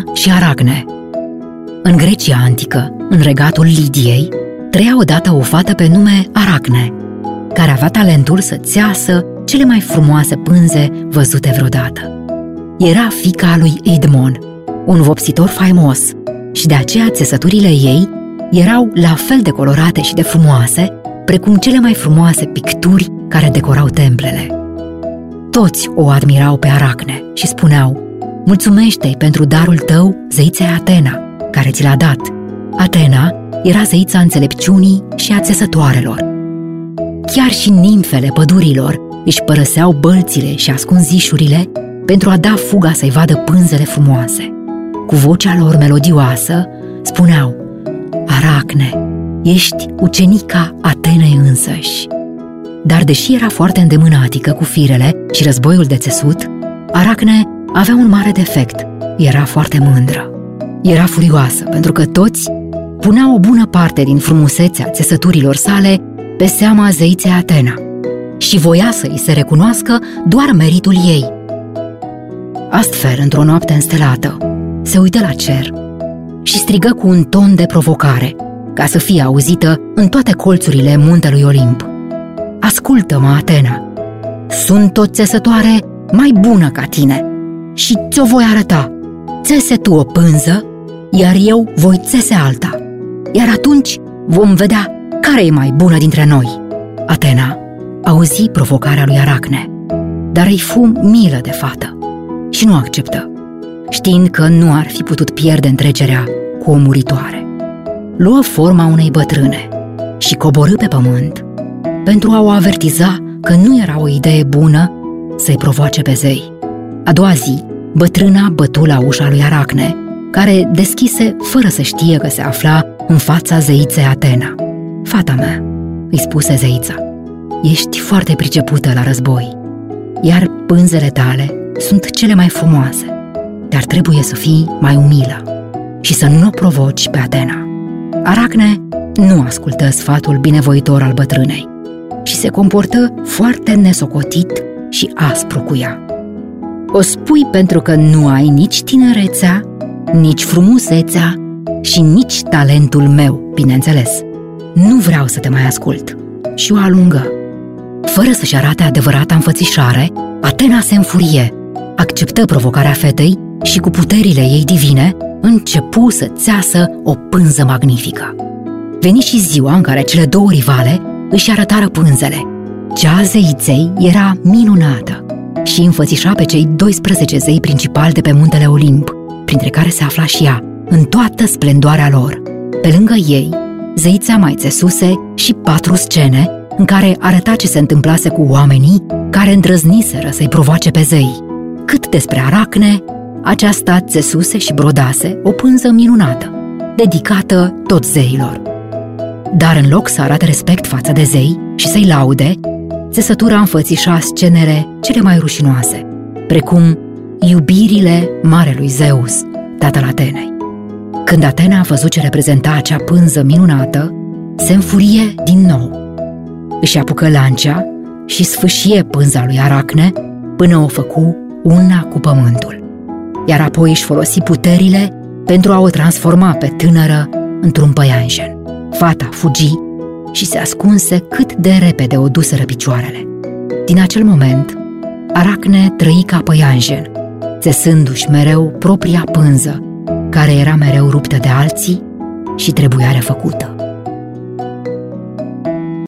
Atena și Aracne În Grecia antică, în regatul Lidiei, trăia odată o fată pe nume Aracne, care avea talentul să țeasă cele mai frumoase pânze văzute vreodată. Era fica lui Idmon, un vopsitor faimos, și de aceea țesăturile ei erau la fel de colorate și de frumoase precum cele mai frumoase picturi care decorau templele. Toți o admirau pe Aracne și spuneau, Mulțumește-i pentru darul tău, zeiței Atena, care ți l-a dat. Atena era zeița înțelepciunii și a țesătoarelor. Chiar și nimfele pădurilor își părăseau bălțile și ascunzișurile pentru a da fuga să-i vadă pânzele frumoase. Cu vocea lor melodioasă spuneau, Aracne, ești ucenica Atenei însăși. Dar deși era foarte îndemânatică cu firele și războiul de țesut, Aracne avea un mare defect. Era foarte mândră. Era furioasă pentru că toți puneau o bună parte din frumusețea țesăturilor sale pe seama zeiței Atena și voia să îi se recunoască doar meritul ei. Astfel, într-o noapte înstelată, se uită la cer și strigă cu un ton de provocare, ca să fie auzită în toate colțurile muntelui Olimp. Ascultă-mă, Atena! Sunt o țesătoare mai bună ca tine și ți-o voi arăta. Țese tu o pânză, iar eu voi țese alta. Iar atunci vom vedea care e mai bună dintre noi. Atena auzi provocarea lui Aracne, dar îi fu milă de fată și nu acceptă, știind că nu ar fi putut pierde întrecerea cu o muritoare. Luă forma unei bătrâne și coborâ pe pământ pentru a o avertiza că nu era o idee bună să-i provoace pe zei. A doua zi, bătrâna bătu la ușa lui Aracne, care deschise fără să știe că se afla în fața zeiței Atena. Fata mea, îi spuse zeița, ești foarte pricepută la război, iar pânzele tale sunt cele mai frumoase, dar trebuie să fii mai umilă și să nu o provoci pe Atena. Aracne nu ascultă sfatul binevoitor al bătrânei și se comportă foarte nesocotit și aspru cu ea. O spui pentru că nu ai nici tinerețea, nici frumusețea și nici talentul meu, bineînțeles. Nu vreau să te mai ascult. Și o alungă. Fără să-și arate adevărata înfățișare, Atena se înfurie, acceptă provocarea fetei și cu puterile ei divine începu să țeasă o pânză magnifică. Veni și ziua în care cele două rivale își arătară pânzele. Cea zeiței era minunată și înfățișa pe cei 12 zei principali de pe muntele Olimp, printre care se afla și ea, în toată splendoarea lor. Pe lângă ei, zeița mai țesuse și patru scene în care arăta ce se întâmplase cu oamenii care îndrăzniseră să-i provoace pe zei. Cât despre Aracne, aceasta țesuse și brodase o pânză minunată, dedicată tot zeilor. Dar în loc să arate respect față de zei și să-i laude, țesătura înfățișa scenele cele mai rușinoase, precum iubirile marelui Zeus, tatăl Atenei. Când Atena a văzut ce reprezenta acea pânză minunată, se înfurie din nou. Își apucă lancea și sfâșie pânza lui Aracne până o făcu una cu pământul. Iar apoi își folosi puterile pentru a o transforma pe tânără într-un păianjen. Fata fugi și se ascunse cât de repede o duseră picioarele. Din acel moment, Aracne trăi ca păianjen, țesându-și mereu propria pânză, care era mereu ruptă de alții și trebuia refăcută.